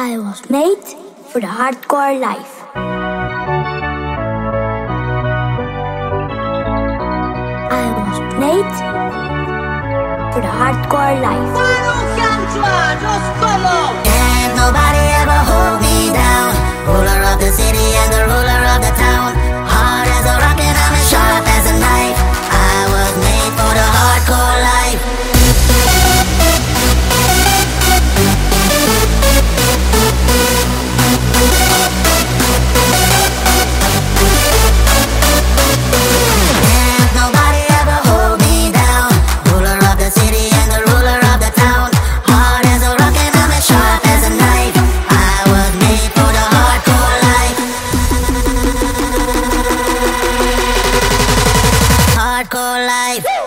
I was made for the hardcore life. I was made for the hardcore life. Manu Kantua, just come on! hardcore life.